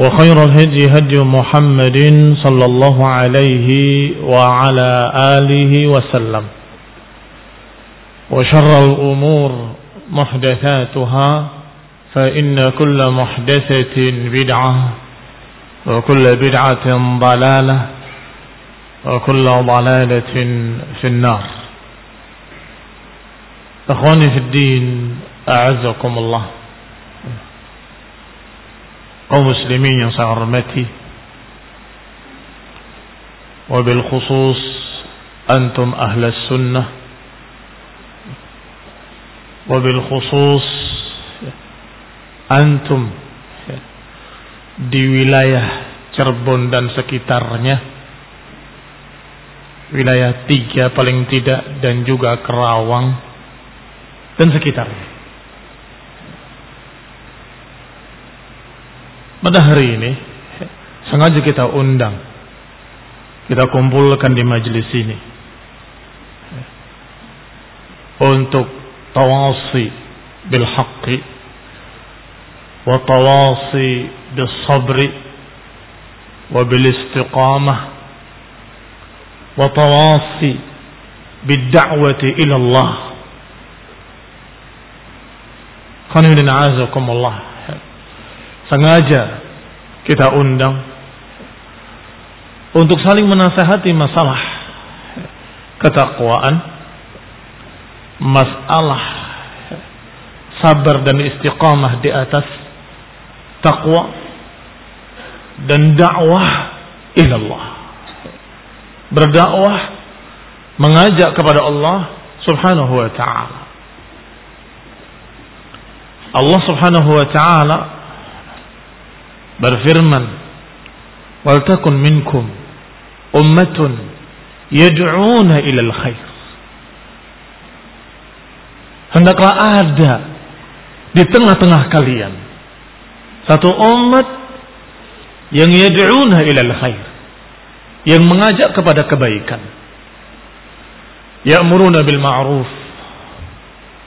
وخير الهدي هدي محمد صلى الله عليه وعلى آله وسلم. وشر الأمور محدثاتها فإن كل محدثة بدعة وكل بدعة ضلالة وكل ضلالة في النار. أخواني في الدين أعزكم الله. Kaum muslimin yang saya hormati wabil khusus antum ahlas sunnah wabil khusus antum di wilayah Cirebon dan sekitarnya wilayah tiga paling tidak dan juga Kerawang dan sekitarnya Pada hari ini sengaja kita undang, kita kumpulkan di majelis ini untuk tawasi bil haqqi wa tawasi bis sabri wa bil istiqamah wa tawasi bid da'wati ila Allah. Khamirin a'azakumullah sengaja kita undang untuk saling menasehati masalah ketakwaan, masalah sabar dan istiqamah di atas takwa dan dakwah ilallah. Berdakwah mengajak kepada Allah Subhanahu wa taala. Allah Subhanahu wa taala berfirman waltakun minkum ummatun yad'una ilal khair hendaklah ada di tengah-tengah kalian satu umat yang yad'una ilal khair yang mengajak kepada kebaikan. Ya'muruna bil ma'ruf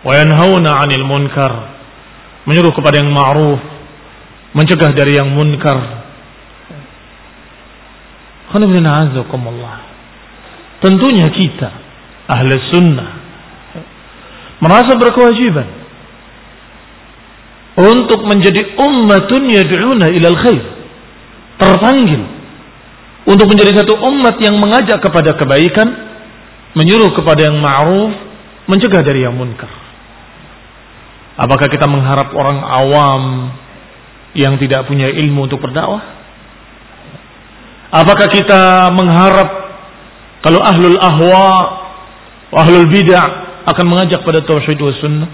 wa yanhauna 'anil munkar menyuruh kepada yang ma'ruf mencegah dari yang munkar. Tentunya kita ahli sunnah merasa berkewajiban untuk menjadi ummatun yad'una ilal khair. Terpanggil untuk menjadi satu umat yang mengajak kepada kebaikan, menyuruh kepada yang ma'ruf, mencegah dari yang munkar. Apakah kita mengharap orang awam yang tidak punya ilmu untuk berdakwah? Apakah kita mengharap kalau ahlul ahwa, ahlul bid'ah akan mengajak pada tauhid wa sunnah?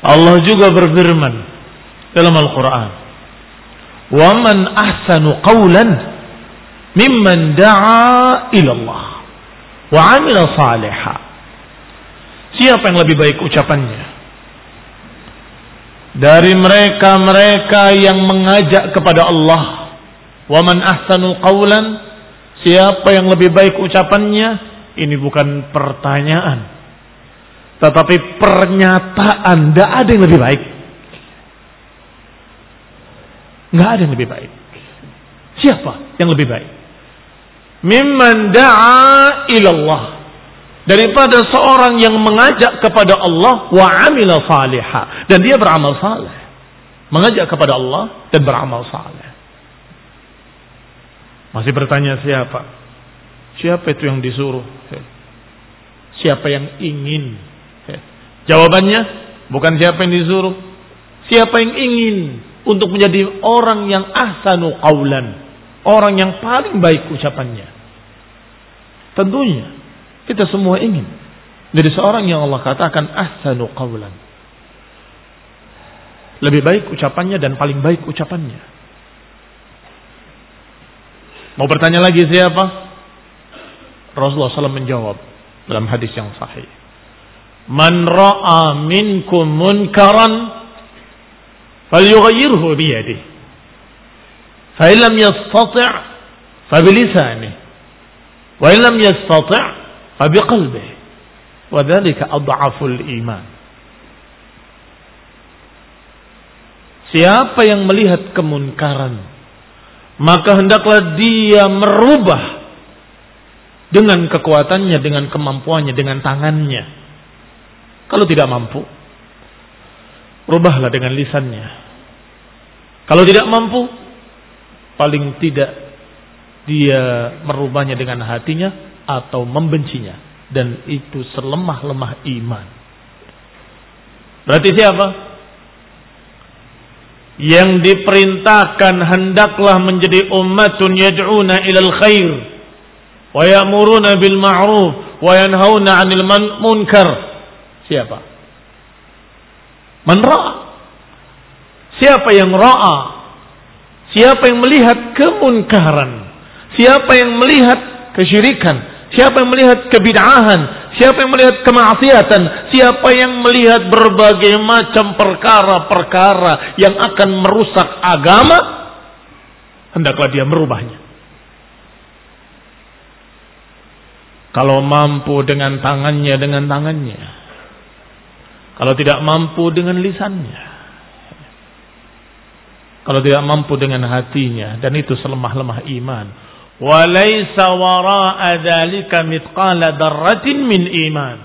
Allah juga berfirman dalam Al-Quran. وَمَنْ أَحْسَنُ قَوْلًا مِمَّنْ دَعَا إِلَى اللَّهِ وَعَمِلَ صَالِحًا Siapa yang lebih baik ucapannya? Dari mereka-mereka yang mengajak kepada Allah. wa man ahsanu qawlan. Siapa yang lebih baik ucapannya? Ini bukan pertanyaan. Tetapi pernyataan. Tidak ada yang lebih baik. Nggak ada yang lebih baik. Siapa yang lebih baik? Mimman da'a ilallah Daripada seorang yang mengajak kepada Allah wa amila salihah. Dan dia beramal saleh. Mengajak kepada Allah dan beramal saleh. Masih bertanya siapa? Siapa itu yang disuruh? Siapa yang ingin Jawabannya bukan siapa yang disuruh, siapa yang ingin untuk menjadi orang yang ahsanu qaulan, orang yang paling baik ucapannya. Tentunya kita semua ingin jadi seorang yang Allah katakan ahsanu qaulan. Lebih baik ucapannya dan paling baik ucapannya. Mau bertanya lagi siapa? Rasulullah SAW menjawab dalam hadis yang sahih. Man ra'a minkum munkaran falyughayyirhu biyadihi. Fa in lam yastati' fa bilisanihi. Wa in lam yastati' fa biqalbihi. Wa dhalika adhaful iman. Siapa yang melihat kemunkaran, maka hendaklah dia merubah dengan kekuatannya, dengan kemampuannya, dengan tangannya. Kalau tidak mampu, rubahlah dengan lisannya. Kalau tidak mampu, paling tidak dia merubahnya dengan hatinya atau membencinya. Dan itu selemah-lemah iman. Berarti siapa? Yang diperintahkan hendaklah menjadi umatun yad'una ilal khair. Wa ya'muruna bil ma'ruf. Wa yanhauna 'anil munkar Siapa? Man Siapa yang ra'a? Siapa yang melihat kemunkaran? Siapa yang melihat kesyirikan? Siapa yang melihat kebid'ahan? Siapa yang melihat kemaksiatan? Siapa yang melihat berbagai macam perkara-perkara yang akan merusak agama? Hendaklah dia merubahnya. Kalau mampu dengan tangannya, dengan tangannya. Kalau tidak mampu dengan lisannya. Kalau tidak mampu dengan hatinya. Dan itu selemah-lemah iman. Walaysa wara'a dhalika mitqala darratin min iman.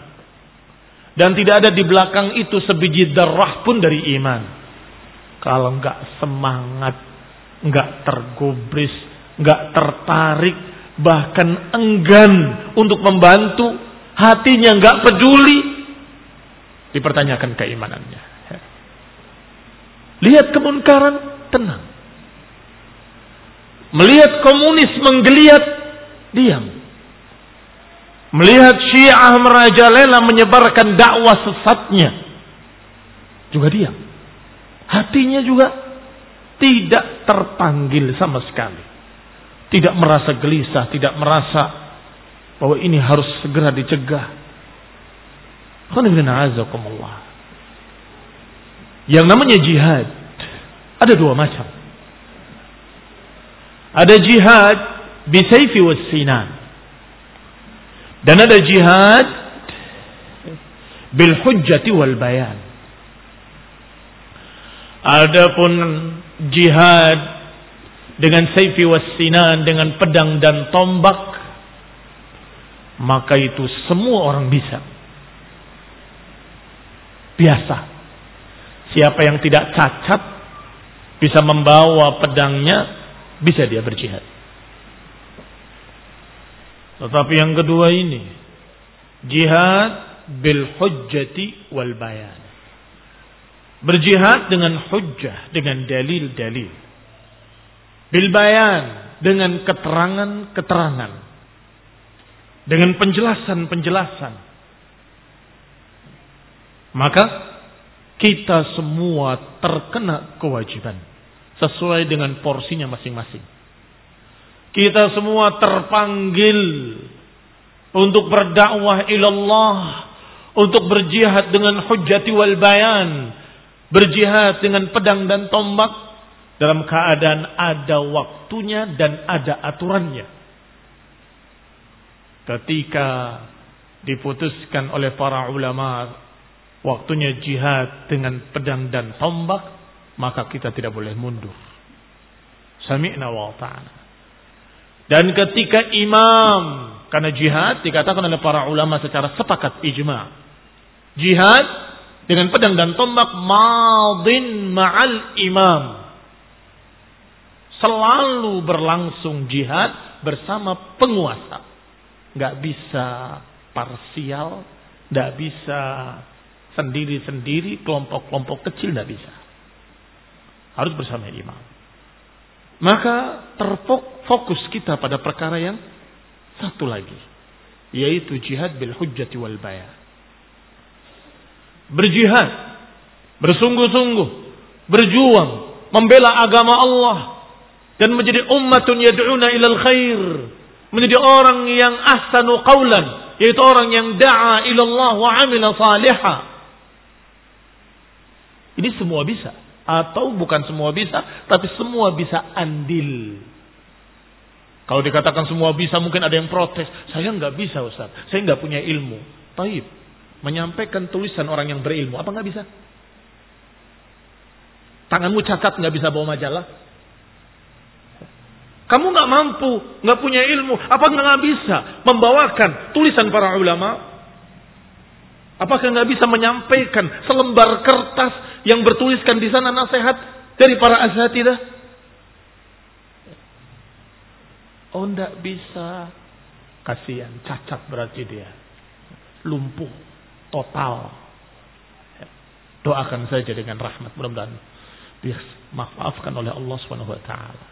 Dan tidak ada di belakang itu sebiji darah pun dari iman. Kalau enggak semangat, enggak tergubris, enggak tertarik, bahkan enggan untuk membantu, hatinya enggak peduli, dipertanyakan keimanannya. Lihat kemunkaran, tenang. Melihat komunis menggeliat, diam. Melihat syiah merajalela menyebarkan dakwah sesatnya, juga diam. Hatinya juga tidak terpanggil sama sekali. Tidak merasa gelisah, tidak merasa bahwa ini harus segera dicegah yang namanya jihad ada dua macam. Ada jihad bisayfi was sinan. Dan ada jihad bil hujjati wal bayan. Adapun jihad dengan sayfi was sinan dengan pedang dan tombak maka itu semua orang bisa. Biasa. Siapa yang tidak cacat bisa membawa pedangnya, bisa dia berjihad. Tetapi yang kedua ini, jihad bil hujjati wal bayan. Berjihad dengan hujjah, dengan dalil-dalil. Bil bayan, dengan keterangan-keterangan dengan penjelasan-penjelasan. Maka kita semua terkena kewajiban sesuai dengan porsinya masing-masing. Kita semua terpanggil untuk berdakwah ilallah, untuk berjihad dengan hujjati wal bayan, berjihad dengan pedang dan tombak dalam keadaan ada waktunya dan ada aturannya ketika diputuskan oleh para ulama waktunya jihad dengan pedang dan tombak maka kita tidak boleh mundur. Sami'na wa ta'ala dan ketika imam karena jihad dikatakan oleh para ulama secara sepakat ijma jihad dengan pedang dan tombak madin ma'al imam. Selalu berlangsung jihad bersama penguasa. Nggak bisa parsial, nggak bisa sendiri-sendiri, kelompok-kelompok kecil nggak bisa. Harus bersama imam. Maka terfokus kita pada perkara yang satu lagi, yaitu jihad bil hujjati wal bayan. Berjihad, bersungguh-sungguh, berjuang, membela agama Allah dan menjadi ummatun yad'una ilal khair menjadi orang yang ahsanu qawlan yaitu orang yang da'a ilallah wa amila salihah ini semua bisa atau bukan semua bisa tapi semua bisa andil. Kalau dikatakan semua bisa mungkin ada yang protes. Saya nggak bisa Ustaz. Saya nggak punya ilmu. Taib. Menyampaikan tulisan orang yang berilmu. Apa nggak bisa? Tanganmu cacat nggak bisa bawa majalah. Kamu nggak mampu, nggak punya ilmu, apa nggak bisa? Membawakan tulisan para ulama? Apakah nggak bisa menyampaikan selembar kertas yang bertuliskan di sana nasihat dari para asatidah? Oh nggak bisa, kasihan, cacat berarti dia, lumpuh, total. Doakan saja dengan rahmat mudah-mudahan maafkan oleh Allah Subhanahu Wa Taala.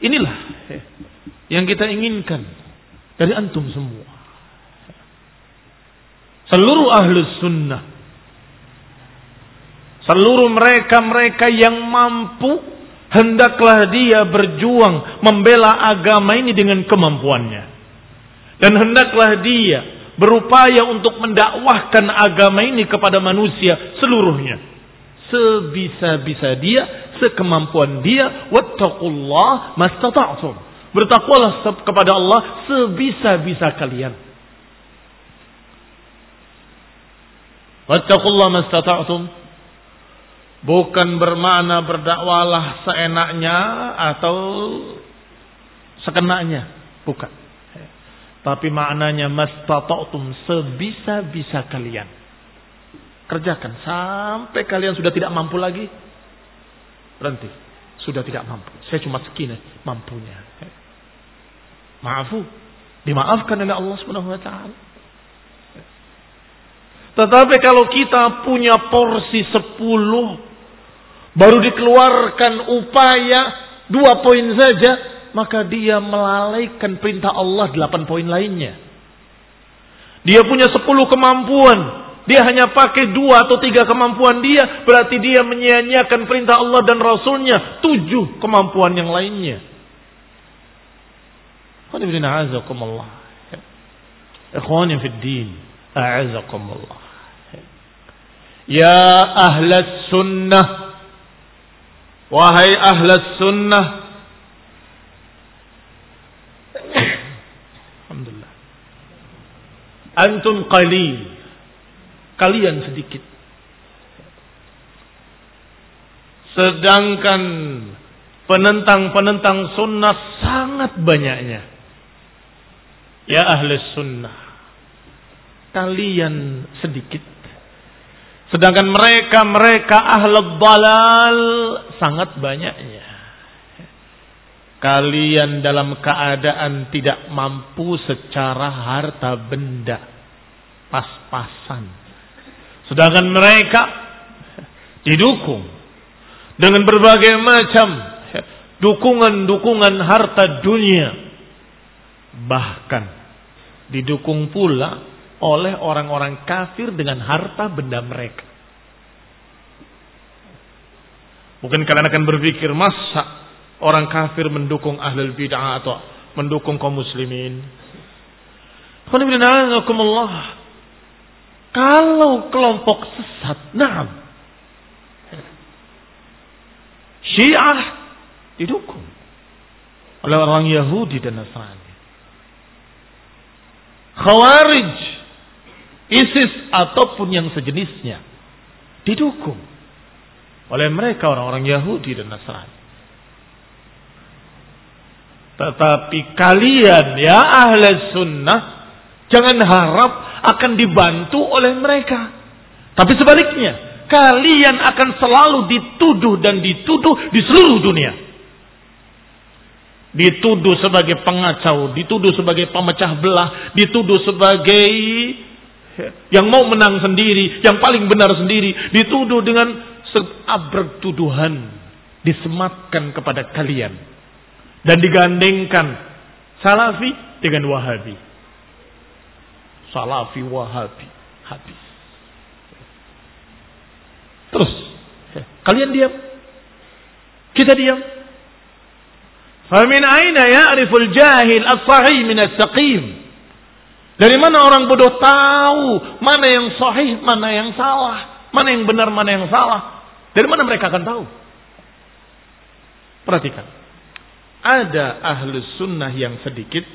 Inilah yang kita inginkan dari antum semua. Seluruh ahlus sunnah. Seluruh mereka-mereka yang mampu hendaklah dia berjuang membela agama ini dengan kemampuannya. Dan hendaklah dia berupaya untuk mendakwahkan agama ini kepada manusia seluruhnya. Sebisa-bisa dia sekemampuan dia wattaqullah mastata'tum bertakwalah kepada Allah sebisa-bisa kalian wattaqullah mastata'tum bukan bermakna berdakwalah seenaknya atau sekenanya bukan tapi maknanya mastata'tum sebisa-bisa kalian kerjakan sampai kalian sudah tidak mampu lagi Berhenti. Sudah tidak mampu. Saya cuma segini mampunya. Maafu. Dimaafkan oleh Allah Subhanahu wa taala. Tetapi kalau kita punya porsi sepuluh, baru dikeluarkan upaya dua poin saja, maka dia melalaikan perintah Allah delapan poin lainnya. Dia punya sepuluh kemampuan, dia hanya pakai dua atau tiga kemampuan dia, berarti dia menyia-nyiakan perintah Allah dan Rasulnya. Tujuh kemampuan yang lainnya. Ikhwani fi din. A'azakumullah. Ya ahlas sunnah. Wahai ahlas sunnah. Alhamdulillah. Antum qalil kalian sedikit. Sedangkan penentang-penentang sunnah sangat banyaknya. Ya ahli sunnah. Kalian sedikit. Sedangkan mereka-mereka ahli balal sangat banyaknya. Kalian dalam keadaan tidak mampu secara harta benda. Pas-pasan. Sedangkan mereka didukung dengan berbagai macam dukungan-dukungan harta dunia. Bahkan didukung pula oleh orang-orang kafir dengan harta benda mereka. Mungkin kalian akan berpikir masa orang kafir mendukung ahlul bid'ah atau mendukung kaum muslimin. Kalau kelompok sesat, nah, Syiah didukung oleh orang Yahudi dan Nasrani. Khawarij, ISIS ataupun yang sejenisnya didukung oleh mereka orang-orang Yahudi dan Nasrani. Tetapi kalian ya ahli sunnah jangan harap akan dibantu oleh mereka. Tapi sebaliknya, kalian akan selalu dituduh dan dituduh di seluruh dunia dituduh sebagai pengacau, dituduh sebagai pemecah belah, dituduh sebagai yang mau menang sendiri, yang paling benar sendiri, dituduh dengan seabrek tuduhan disematkan kepada kalian dan digandengkan salafi dengan wahabi. Salafi wahabi habis. Terus kalian diam. Kita diam Famin aina ya'riful jahil as-sahih min as-saqim? Dari mana orang bodoh tahu mana yang sahih, mana yang salah, mana yang benar, mana yang salah? Dari mana mereka akan tahu? Perhatikan. Ada ahlu sunnah yang sedikit,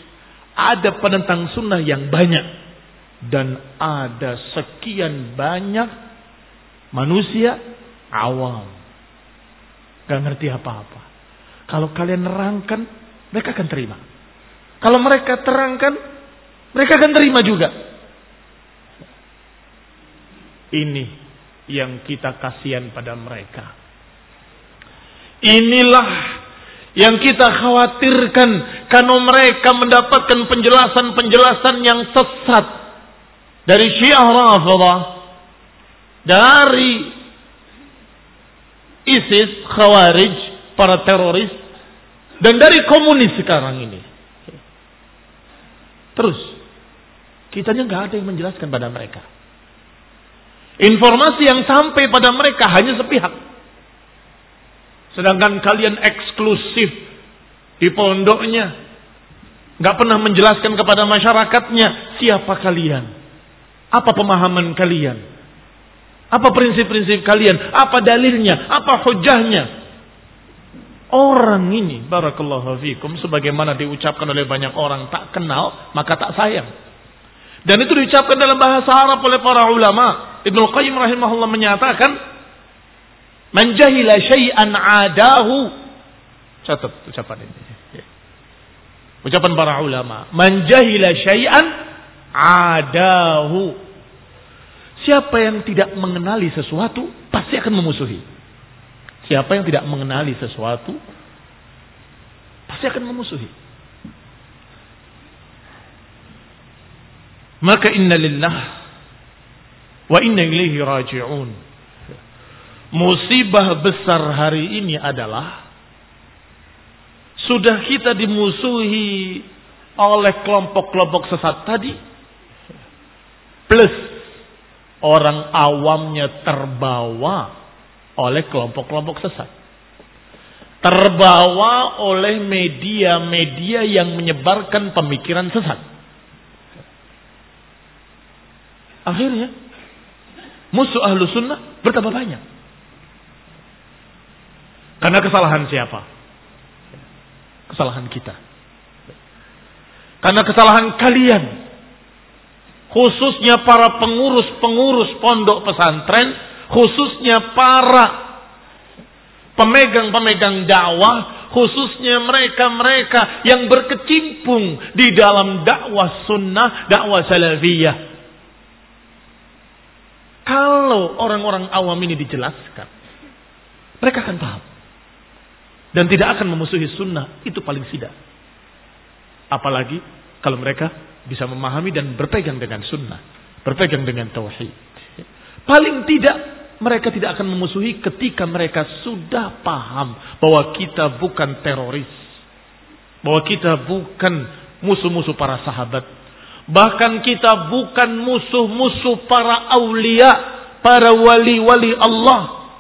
ada penentang sunnah yang banyak. Dan ada sekian banyak manusia awam. Gak ngerti apa-apa. Kalau kalian nerangkan, mereka akan terima. Kalau mereka terangkan, mereka akan terima juga. Ini yang kita kasihan pada mereka. Inilah yang kita khawatirkan karena mereka mendapatkan penjelasan-penjelasan yang sesat dari Syiah Rafidah, dari ISIS, Khawarij, para teroris, dan dari komunis sekarang ini. Terus, kitanya nggak ada yang menjelaskan pada mereka. Informasi yang sampai pada mereka hanya sepihak. Sedangkan kalian eksklusif di pondoknya. nggak pernah menjelaskan kepada masyarakatnya siapa kalian. Apa pemahaman kalian. Apa prinsip-prinsip kalian. Apa dalilnya. Apa hujahnya. Orang ini, barakallahu fikum, sebagaimana diucapkan oleh banyak orang, tak kenal, maka tak sayang. Dan itu diucapkan dalam bahasa Arab oleh para ulama. Ibnu Qayyim rahimahullah menyatakan, Menjahila syai'an adahu. Catat ucapan ini. Ucapan para ulama. Menjahila syai'an adahu. Siapa yang tidak mengenali sesuatu, pasti akan memusuhi. Siapa yang tidak mengenali sesuatu pasti akan memusuhi. Maka inna lillah wa inna ilaihi raji'un. Musibah besar hari ini adalah sudah kita dimusuhi oleh kelompok-kelompok sesat tadi plus orang awamnya terbawa oleh kelompok-kelompok sesat. Terbawa oleh media-media yang menyebarkan pemikiran sesat. Akhirnya, musuh ahlu sunnah bertambah banyak. Karena kesalahan siapa? Kesalahan kita. Karena kesalahan kalian. Khususnya para pengurus-pengurus pondok pesantren khususnya para pemegang-pemegang dakwah, khususnya mereka-mereka yang berkecimpung di dalam dakwah sunnah, dakwah salafiyah. Kalau orang-orang awam ini dijelaskan, mereka akan paham. Dan tidak akan memusuhi sunnah, itu paling tidak. Apalagi kalau mereka bisa memahami dan berpegang dengan sunnah. Berpegang dengan tauhid. Paling tidak mereka tidak akan memusuhi ketika mereka sudah paham bahwa kita bukan teroris. Bahwa kita bukan musuh-musuh para sahabat. Bahkan kita bukan musuh-musuh para aulia, para wali-wali Allah.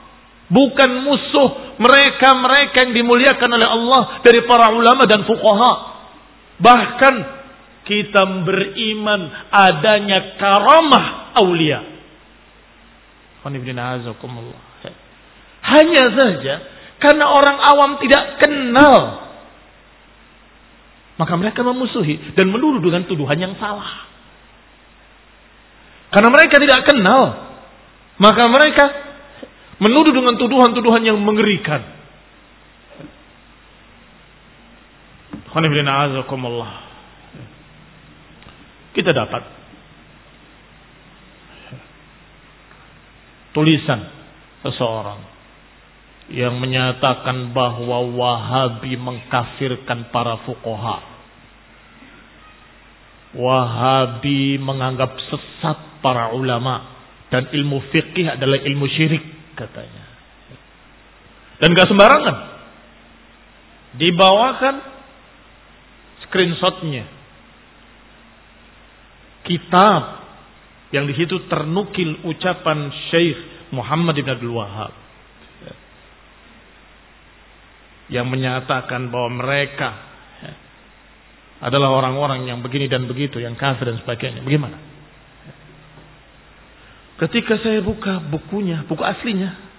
Bukan musuh mereka-mereka yang dimuliakan oleh Allah dari para ulama dan fuqaha. Bahkan kita beriman adanya karamah aulia hanya saja karena orang awam tidak kenal. Maka mereka memusuhi dan menuduh dengan tuduhan yang salah. Karena mereka tidak kenal. Maka mereka menuduh dengan tuduhan-tuduhan yang mengerikan. Kita dapat tulisan seseorang yang menyatakan bahwa Wahabi mengkafirkan para fukoha. Wahabi menganggap sesat para ulama dan ilmu fikih adalah ilmu syirik katanya. Dan gak sembarangan. Dibawakan screenshotnya. Kitab yang di situ ternukil ucapan Syekh Muhammad bin Abdul Wahab yang menyatakan bahwa mereka adalah orang-orang yang begini dan begitu, yang kafir dan sebagainya. Bagaimana? Ketika saya buka bukunya, buku aslinya,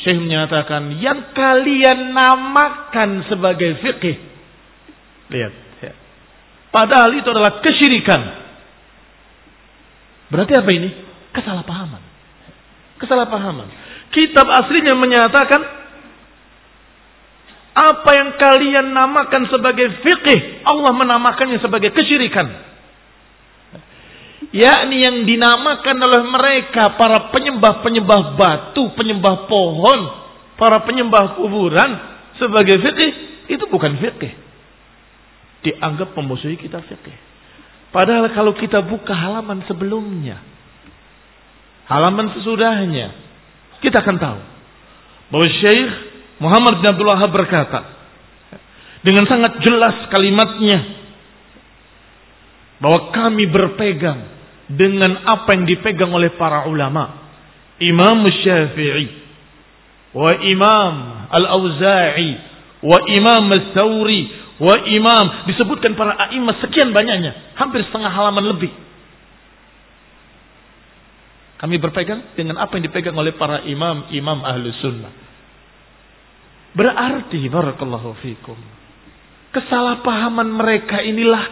Syekh menyatakan yang kalian namakan sebagai fikih. Lihat, Padahal itu adalah kesyirikan. Berarti apa ini? Kesalahpahaman. Kesalahpahaman. Kitab aslinya menyatakan apa yang kalian namakan sebagai fikih, Allah menamakannya sebagai kesyirikan. Yakni yang dinamakan oleh mereka para penyembah-penyembah batu, penyembah pohon, para penyembah kuburan sebagai fikih, itu bukan fikih dianggap memusuhi kita fikih. Padahal kalau kita buka halaman sebelumnya, halaman sesudahnya, kita akan tahu bahwa Syekh Muhammad bin Abdul Wahab berkata dengan sangat jelas kalimatnya bahwa kami berpegang dengan apa yang dipegang oleh para ulama. Imam Syafi'i wa Imam Al-Auza'i wa Imam Al-Thawri wa imam disebutkan para a'imah sekian banyaknya, hampir setengah halaman lebih. Kami berpegang dengan apa yang dipegang oleh para imam, imam ahlu sunnah. Berarti, barakallahu fikum. Kesalahpahaman mereka inilah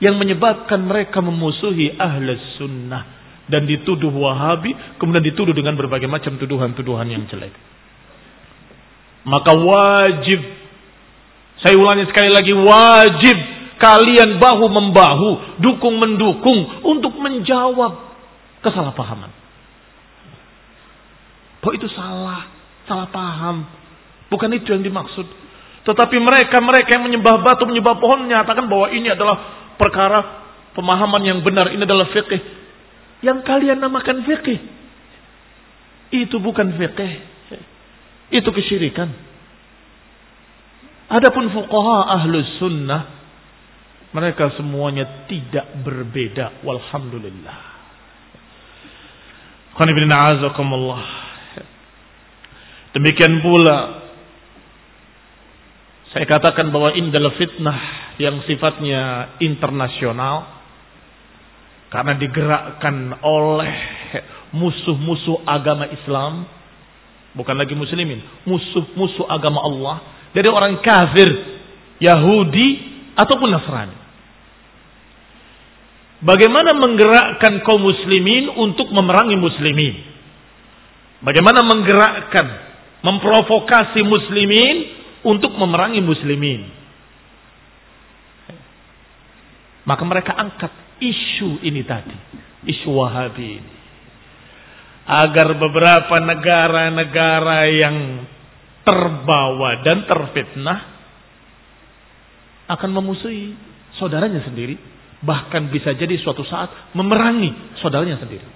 yang menyebabkan mereka memusuhi ahlu sunnah. Dan dituduh wahabi, kemudian dituduh dengan berbagai macam tuduhan-tuduhan yang jelek. Maka wajib saya ulangi sekali lagi wajib kalian bahu membahu, dukung mendukung untuk menjawab kesalahpahaman. Bahwa itu salah, salah paham. Bukan itu yang dimaksud. Tetapi mereka-mereka yang menyembah batu, menyembah pohon menyatakan bahwa ini adalah perkara pemahaman yang benar, ini adalah fikih. Yang kalian namakan fikih. Itu bukan fikih. Itu kesyirikan. Adapun fuqaha ahlus sunnah mereka semuanya tidak berbeda walhamdulillah. Demikian pula saya katakan bahwa ini adalah fitnah yang sifatnya internasional karena digerakkan oleh musuh-musuh agama Islam bukan lagi muslimin, musuh-musuh agama Allah dari orang kafir, Yahudi ataupun Nasrani. Bagaimana menggerakkan kaum muslimin untuk memerangi muslimin? Bagaimana menggerakkan Memprovokasi muslimin untuk memerangi muslimin. Maka mereka angkat isu ini tadi. Isu wahabi ini. Agar beberapa negara-negara yang terbawa dan terfitnah akan memusuhi saudaranya sendiri. Bahkan bisa jadi suatu saat memerangi saudaranya sendiri.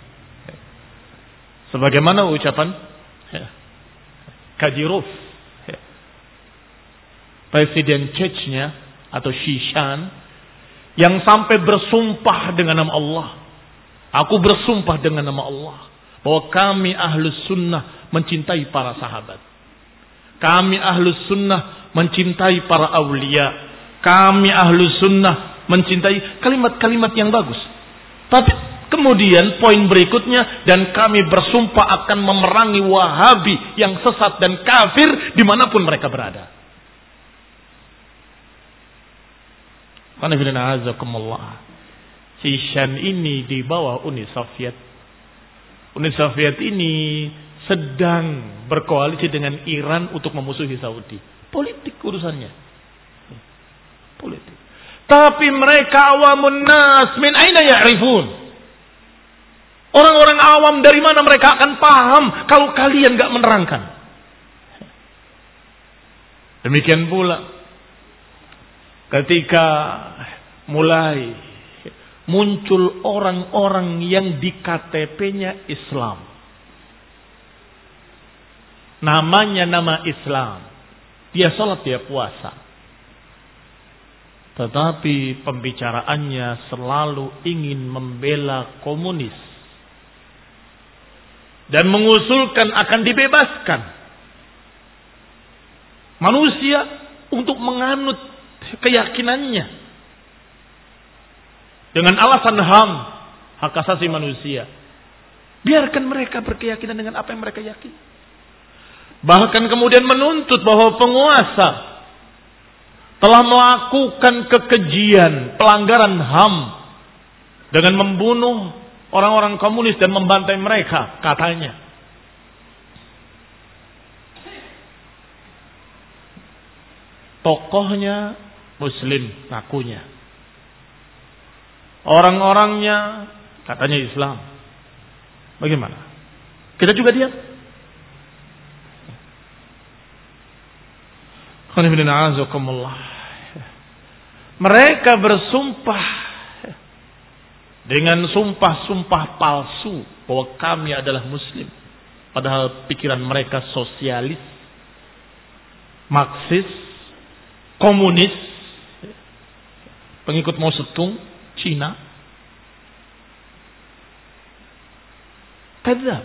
Sebagaimana ucapan ya, Kajirov, ya, Presiden Chechnya atau Shishan, yang sampai bersumpah dengan nama Allah. Aku bersumpah dengan nama Allah. Bahwa kami ahlus sunnah mencintai para sahabat. Kami ahlus sunnah mencintai para awliya. Kami ahlus sunnah mencintai kalimat-kalimat yang bagus. Tapi kemudian poin berikutnya dan kami bersumpah akan memerangi wahabi yang sesat dan kafir di mana pun mereka berada. Sishan ini di bawah Uni Soviet. Uni Soviet ini sedang berkoalisi dengan Iran untuk memusuhi Saudi. Politik urusannya. Politik. Tapi mereka awamun nas min aina ya'rifun. Orang-orang awam dari mana mereka akan paham kalau kalian gak menerangkan. Demikian pula ketika mulai muncul orang-orang yang di KTP-nya Islam namanya nama Islam. Dia sholat, dia puasa. Tetapi pembicaraannya selalu ingin membela komunis. Dan mengusulkan akan dibebaskan. Manusia untuk menganut keyakinannya. Dengan alasan HAM, hak asasi manusia. Biarkan mereka berkeyakinan dengan apa yang mereka yakini. Bahkan kemudian menuntut bahwa penguasa telah melakukan kekejian, pelanggaran HAM dengan membunuh orang-orang komunis dan membantai mereka, katanya. Tokohnya muslim, ngakunya. Orang-orangnya katanya Islam. Bagaimana? Kita juga diam. Mereka bersumpah dengan sumpah-sumpah palsu bahwa kami adalah muslim. Padahal pikiran mereka sosialis, marxis, komunis, pengikut Mao Zedong, Cina. Kadzab.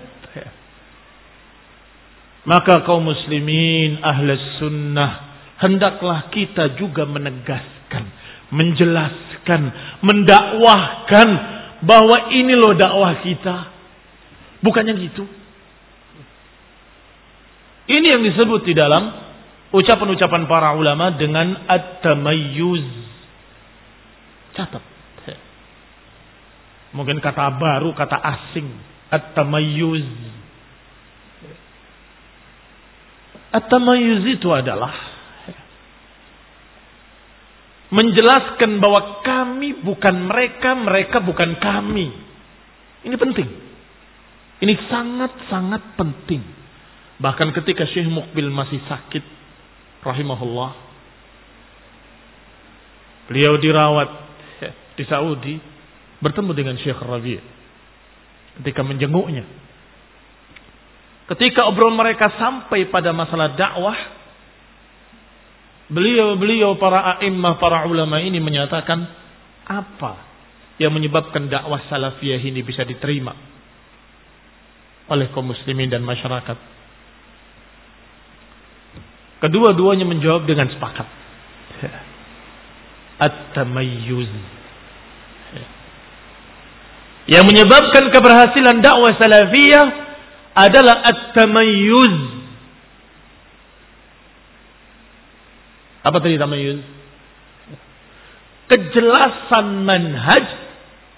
Maka kaum muslimin ahlus sunnah hendaklah kita juga menegaskan, menjelaskan, mendakwahkan bahwa ini loh dakwah kita. Bukannya gitu. Ini yang disebut di dalam ucapan-ucapan para ulama dengan at-tamayyuz. Catat. Mungkin kata baru, kata asing. At-tamayyuz. At-tamayyuz itu adalah menjelaskan bahwa kami bukan mereka, mereka bukan kami. Ini penting. Ini sangat-sangat penting. Bahkan ketika Syekh Mukbil masih sakit, rahimahullah, beliau dirawat di Saudi, bertemu dengan Syekh Rabi' ketika menjenguknya. Ketika obrolan mereka sampai pada masalah dakwah, Beliau-beliau para a'immah, para ulama ini menyatakan apa yang menyebabkan dakwah salafiyah ini bisa diterima oleh kaum muslimin dan masyarakat. Kedua-duanya menjawab dengan sepakat. At-tamayyuz. Yang menyebabkan keberhasilan dakwah salafiyah adalah at-tamayyuz Apa tadi tamayun? Kejelasan manhaj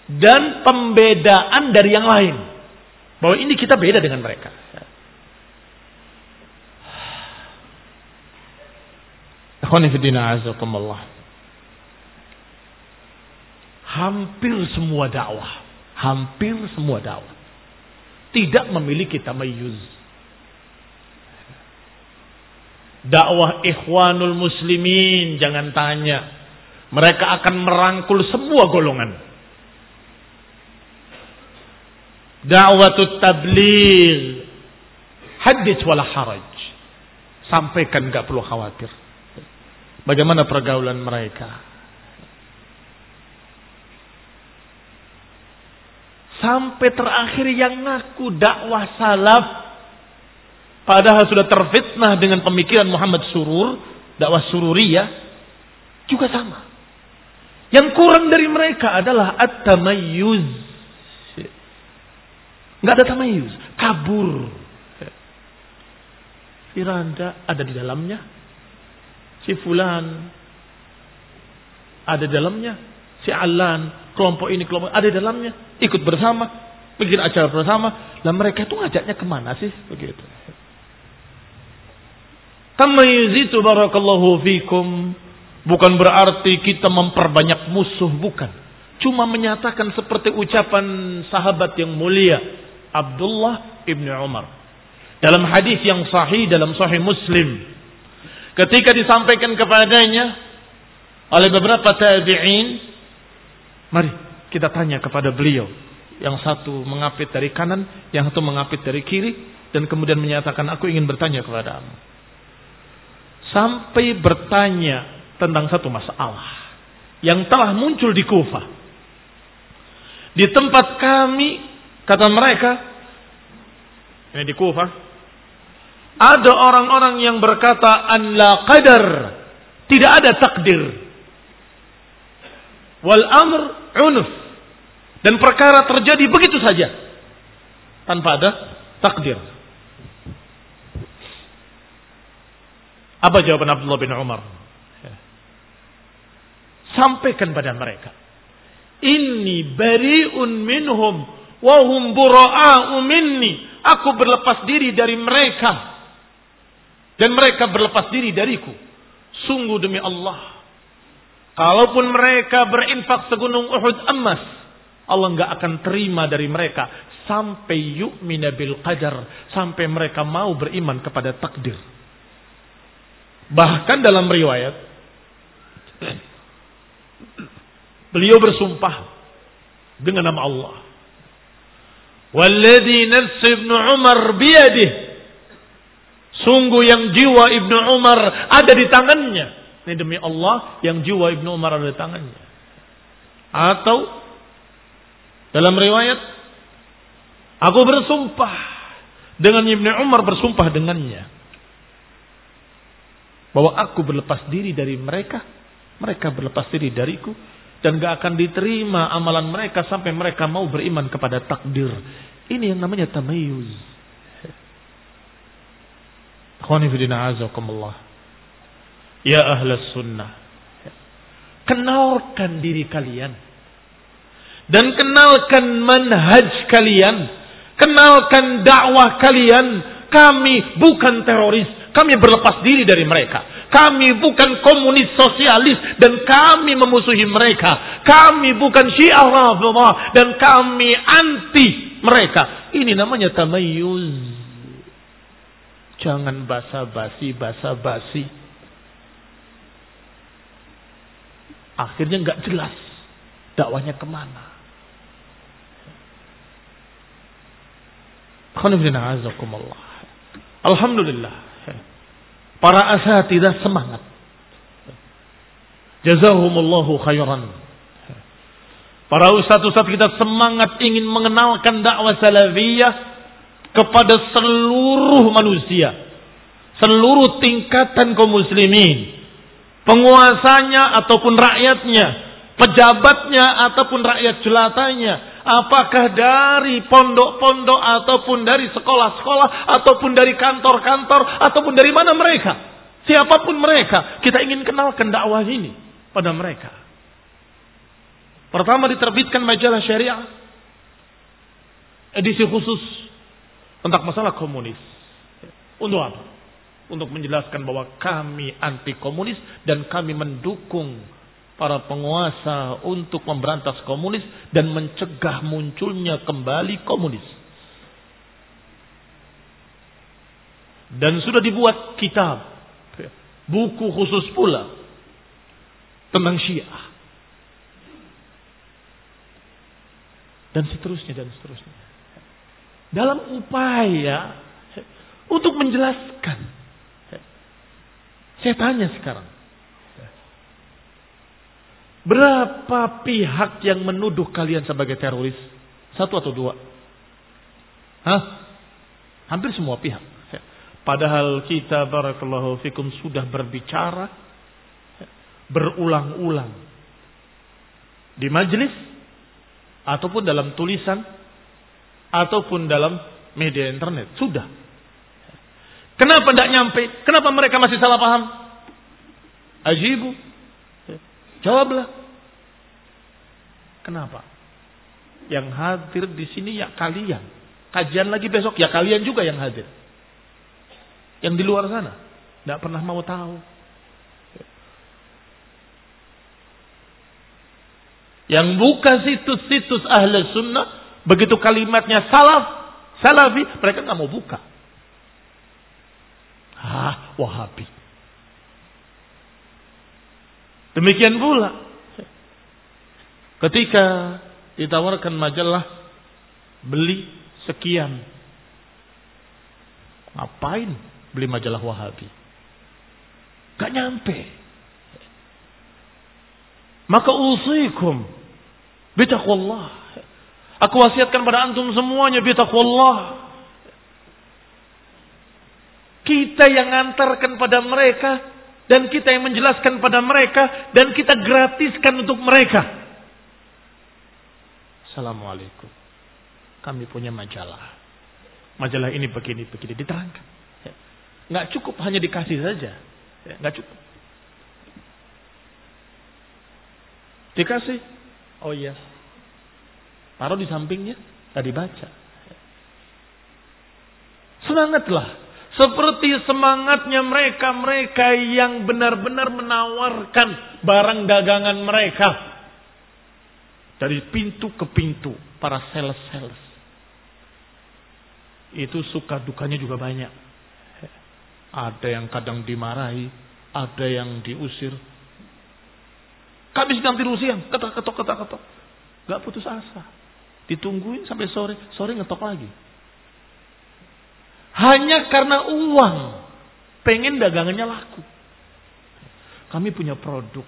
dan pembedaan dari yang lain. Bahwa ini kita beda dengan mereka. Hampir semua dakwah, hampir semua dakwah tidak memiliki tamayuz Dakwah ikhwanul muslimin jangan tanya. Mereka akan merangkul semua golongan. Da'watut tabligh hadits wala haraj. Sampaikan gak perlu khawatir. Bagaimana pergaulan mereka? Sampai terakhir yang ngaku dakwah salaf. Padahal sudah terfitnah dengan pemikiran Muhammad Surur. Dakwah sururiyah. Juga sama. Yang kurang dari mereka adalah at-tamayyuz. Nggak ada tamayuz. Kabur. Firanda ada di dalamnya. Si Fulan ada di dalamnya. Si Alan kelompok ini kelompok ada di dalamnya ikut bersama bikin acara bersama dan mereka itu ngajaknya ke mana sih begitu itu barakallahu fikum bukan berarti kita memperbanyak musuh bukan cuma menyatakan seperti ucapan sahabat yang mulia Abdullah ibnu Umar dalam hadis yang sahih dalam sahih Muslim ketika disampaikan kepadanya oleh beberapa tabi'in Mari kita tanya kepada beliau. Yang satu mengapit dari kanan, yang satu mengapit dari kiri, dan kemudian menyatakan aku ingin bertanya kepada. Sampai bertanya tentang satu masalah yang telah muncul di Kufah. Di tempat kami, kata mereka, ini di Kufah, ada orang-orang yang berkata an la qadar, tidak ada takdir. Wal amr unuf. Dan perkara terjadi begitu saja. Tanpa ada takdir. Apa jawaban Abdullah bin Umar? Sampaikan pada mereka. Inni bari'un minhum. Wahum bura'a'u minni. Aku berlepas diri dari mereka. Dan mereka berlepas diri dariku. Sungguh demi Allah. Kalaupun mereka berinfak segunung Uhud emas, Allah nggak akan terima dari mereka sampai yu'mina bil qadar, sampai mereka mau beriman kepada takdir. Bahkan dalam riwayat beliau bersumpah dengan nama Allah. Walladhi nafsi ibnu Umar biyadih. Sungguh yang jiwa ibnu Umar ada di tangannya. Ini demi Allah yang jiwa Ibnu Umar ada di tangannya. Atau dalam riwayat aku bersumpah dengan Ibnu Umar bersumpah dengannya bahwa aku berlepas diri dari mereka, mereka berlepas diri dariku dan gak akan diterima amalan mereka sampai mereka mau beriman kepada takdir. Ini yang namanya tamayuz. Ya ahlas sunnah. Kenalkan diri kalian. Dan kenalkan manhaj kalian. Kenalkan dakwah kalian. Kami bukan teroris. Kami berlepas diri dari mereka. Kami bukan komunis sosialis dan kami memusuhi mereka. Kami bukan syiah rafidhah dan kami anti mereka. Ini namanya tamayuz. Jangan basa-basi, basa-basi. Akhirnya nggak jelas dakwahnya ke mana. Alhamdulillah. Para asatidah semangat. Jazahumullahu khairan. Para ustaz-ustaz kita semangat ingin mengenalkan dakwah salafiyah kepada seluruh manusia. Seluruh tingkatan kaum muslimin penguasanya ataupun rakyatnya, pejabatnya ataupun rakyat jelatanya, apakah dari pondok-pondok ataupun dari sekolah-sekolah ataupun dari kantor-kantor ataupun dari mana mereka, siapa pun mereka, kita ingin kenalkan dakwah ini pada mereka. Pertama diterbitkan majalah syariah edisi khusus tentang masalah komunis. Untuk apa? untuk menjelaskan bahwa kami anti komunis dan kami mendukung para penguasa untuk memberantas komunis dan mencegah munculnya kembali komunis. Dan sudah dibuat kitab, buku khusus pula tentang Syiah. Dan seterusnya dan seterusnya. Dalam upaya untuk menjelaskan saya tanya sekarang. Berapa pihak yang menuduh kalian sebagai teroris? Satu atau dua? Hah? Hampir semua pihak. Padahal kita barakallahu fikum sudah berbicara berulang-ulang di majelis ataupun dalam tulisan ataupun dalam media internet. Sudah Kenapa tidak nyampe? Kenapa mereka masih salah paham? Ajibu. Jawablah. Kenapa? Yang hadir di sini ya kalian. Kajian lagi besok ya kalian juga yang hadir. Yang di luar sana. Tidak pernah mau tahu. Yang buka situs-situs ahli sunnah. Begitu kalimatnya salaf. Salafi. Mereka nggak mau buka. Ah, Wahabi. Demikian pula ketika ditawarkan majalah beli sekian. Ngapain beli majalah Wahabi? Gak nyampe. Maka usikum bitaqwallah. Aku wasiatkan pada antum semuanya bitaqwallah. Kita yang ngantarkan pada mereka dan kita yang menjelaskan pada mereka dan kita gratiskan untuk mereka. Assalamualaikum. Kami punya majalah. Majalah ini begini begini diterangkan. Ya. Nggak cukup hanya dikasih saja. Ya, nggak cukup. Dikasih. Oh iya. Taruh di sampingnya. Tadi baca. Semangatlah seperti semangatnya mereka-mereka yang benar-benar menawarkan barang dagangan mereka. Dari pintu ke pintu, para sales-sales. Itu suka dukanya juga banyak. Ada yang kadang dimarahi, ada yang diusir. Kami sedang tidur siang, ketok, ketok, ketok, ketok. Gak putus asa. Ditungguin sampai sore, sore ngetok lagi. Hanya karena uang. Pengen dagangannya laku. Kami punya produk.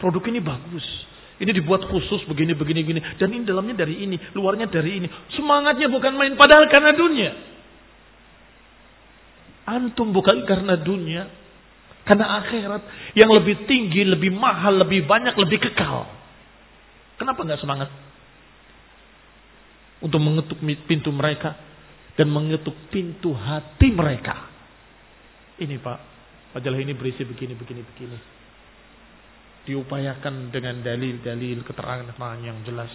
Produk ini bagus. Ini dibuat khusus begini, begini, begini. Dan ini dalamnya dari ini, luarnya dari ini. Semangatnya bukan main, padahal karena dunia. Antum bukan karena dunia. Karena akhirat yang lebih tinggi, lebih mahal, lebih banyak, lebih kekal. Kenapa nggak semangat? Untuk mengetuk pintu mereka dan mengetuk pintu hati mereka. Ini Pak, majalah ini berisi begini, begini, begini. Diupayakan dengan dalil-dalil keterangan yang jelas.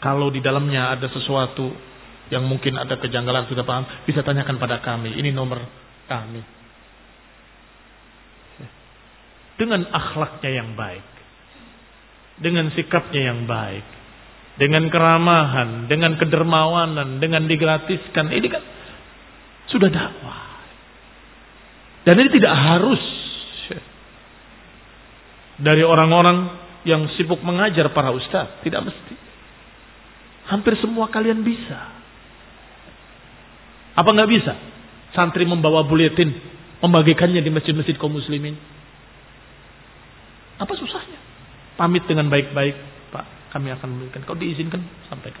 Kalau di dalamnya ada sesuatu yang mungkin ada kejanggalan sudah paham, bisa tanyakan pada kami. Ini nomor kami. Dengan akhlaknya yang baik. Dengan sikapnya yang baik dengan keramahan, dengan kedermawanan, dengan digratiskan. Ini kan sudah dakwah. Dan ini tidak harus dari orang-orang yang sibuk mengajar para ustaz. Tidak mesti. Hampir semua kalian bisa. Apa nggak bisa? Santri membawa buletin, membagikannya di masjid-masjid kaum muslimin. Apa susahnya? Pamit dengan baik-baik kami akan memberikan. Kalau diizinkan, sampaikan.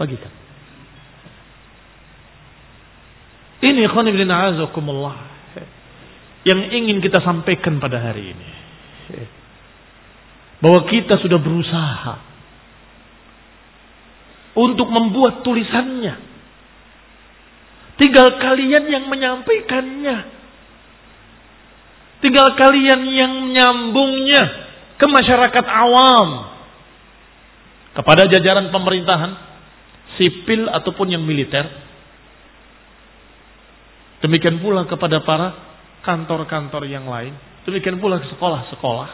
Bagikan. Ini khonibin azakumullah. Yang ingin kita sampaikan pada hari ini. Bahwa kita sudah berusaha. Untuk membuat tulisannya. Tinggal kalian yang menyampaikannya. Tinggal kalian yang menyambungnya ke masyarakat awam kepada jajaran pemerintahan sipil ataupun yang militer Demikian pula kepada para kantor-kantor yang lain. Demikian pula ke sekolah-sekolah.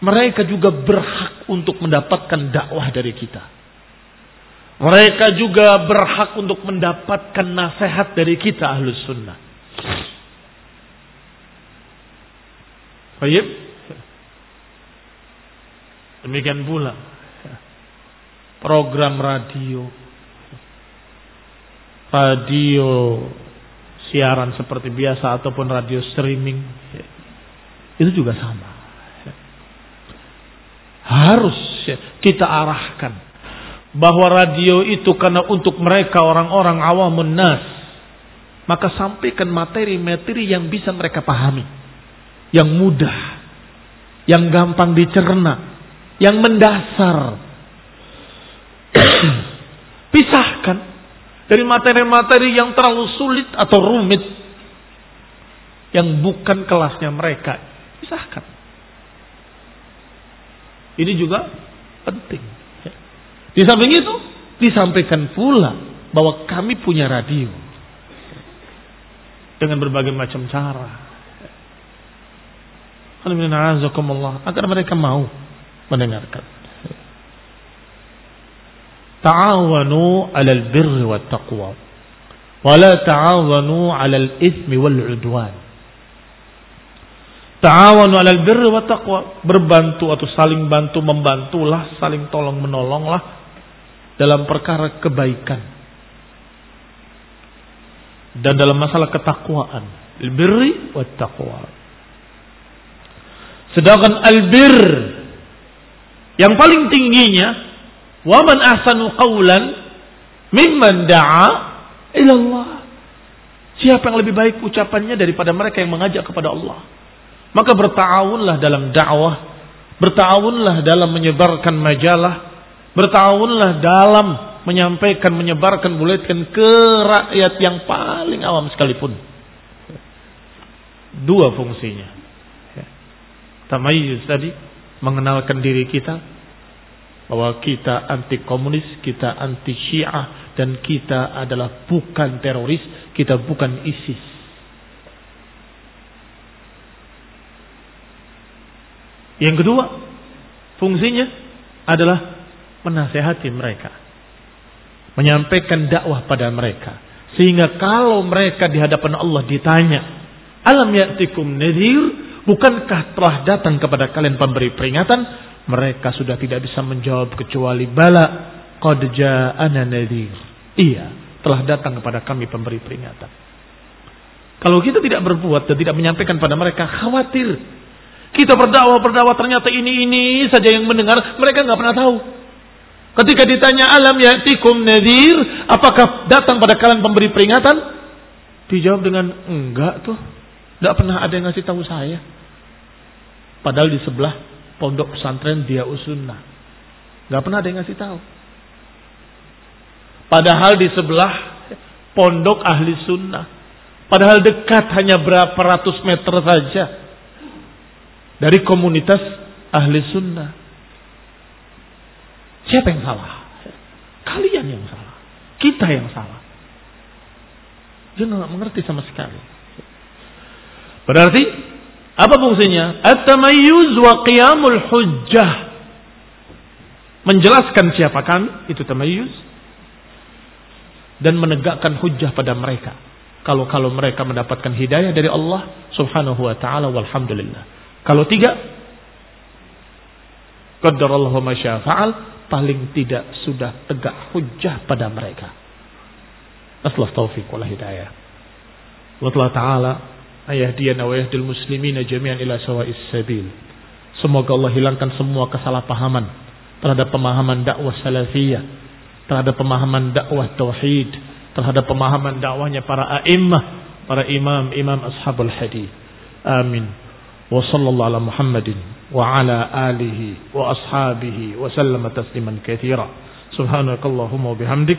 Mereka juga berhak untuk mendapatkan dakwah dari kita. Mereka juga berhak untuk mendapatkan nasihat dari kita ahlus sunnah. Baik. Demikian pula program radio. Radio siaran seperti biasa ataupun radio streaming. Itu juga sama. Harus kita arahkan bahwa radio itu karena untuk mereka orang-orang awamun nas. Maka sampaikan materi-materi yang bisa mereka pahami. Yang mudah. Yang gampang dicerna. Yang mendasar. Pisahkan dari materi-materi yang terlalu sulit atau rumit yang bukan kelasnya mereka. Pisahkan. Ini juga penting. Di samping itu disampaikan pula bahwa kami punya radio dengan berbagai macam cara. Agar mereka mau mendengarkan. Ta'awanu 'alal birri wat taqwa. Wa la ta'awanu 'alal itsmi wal 'udwan. Ta'awanu 'alal birri wat taqwa. Berbantu atau saling bantu membantulah, saling tolong menolonglah dalam perkara kebaikan. Dan dalam masalah ketakwaan. Al-birri wat taqwa. Sedangkan albir yang paling tingginya Waman ahsanu qawlan mimman da'a ilallah. Siapa yang lebih baik ucapannya daripada mereka yang mengajak kepada Allah. Maka bertawunlah dalam dakwah, bertawunlah dalam menyebarkan majalah, bertawunlah dalam menyampaikan, menyebarkan, buletkan ke rakyat yang paling awam sekalipun. Dua fungsinya. Tamayyiz tadi mengenalkan diri kita bahwa kita anti komunis, kita anti syiah, dan kita adalah bukan teroris, kita bukan ISIS. Yang kedua, fungsinya adalah menasehati mereka. Menyampaikan dakwah pada mereka. Sehingga kalau mereka di hadapan Allah ditanya, Alam ya'tikum nadhir, bukankah telah datang kepada kalian pemberi peringatan? Mereka sudah tidak bisa menjawab kecuali bala qad ja'ana nadhir. Iya, telah datang kepada kami pemberi peringatan. Kalau kita tidak berbuat dan tidak menyampaikan pada mereka, khawatir. Kita berdakwah berdakwah ternyata ini ini saja yang mendengar, mereka nggak pernah tahu. Ketika ditanya alam ya'tikum nadhir, apakah datang pada kalian pemberi peringatan? Dijawab dengan enggak tuh. Tidak pernah ada yang ngasih tahu saya. Padahal di sebelah pondok pesantren dia usunnah. Gak pernah ada yang ngasih tahu. Padahal di sebelah pondok ahli sunnah. Padahal dekat hanya berapa ratus meter saja dari komunitas ahli sunnah. Siapa yang salah? Kalian yang salah. Kita yang salah. Dia nggak mengerti sama sekali. Berarti apa fungsinya? At-tamayyuz wa qiyamul hujjah. Menjelaskan siapa kami, itu tamayyuz. Dan menegakkan hujjah pada mereka. Kalau-kalau mereka mendapatkan hidayah dari Allah subhanahu wa ta'ala walhamdulillah. Kalau tiga, Qadarallahu ma syafa'al, paling tidak sudah tegak hujjah pada mereka. Aslaf taufiq wal hidayah. Allah Ta'ala ayahdiyana wa yahdil muslimina jami'an ila sawa'is sabil. Semoga Allah hilangkan semua kesalahpahaman terhadap pemahaman dakwah salafiyah, terhadap pemahaman dakwah tauhid, terhadap pemahaman dakwahnya para a'immah, para imam-imam ashabul hadis. Amin. Wa sallallahu ala Muhammadin wa ala alihi wa ashabihi wa sallama tasliman katsira. Subhanakallahumma wa bihamdik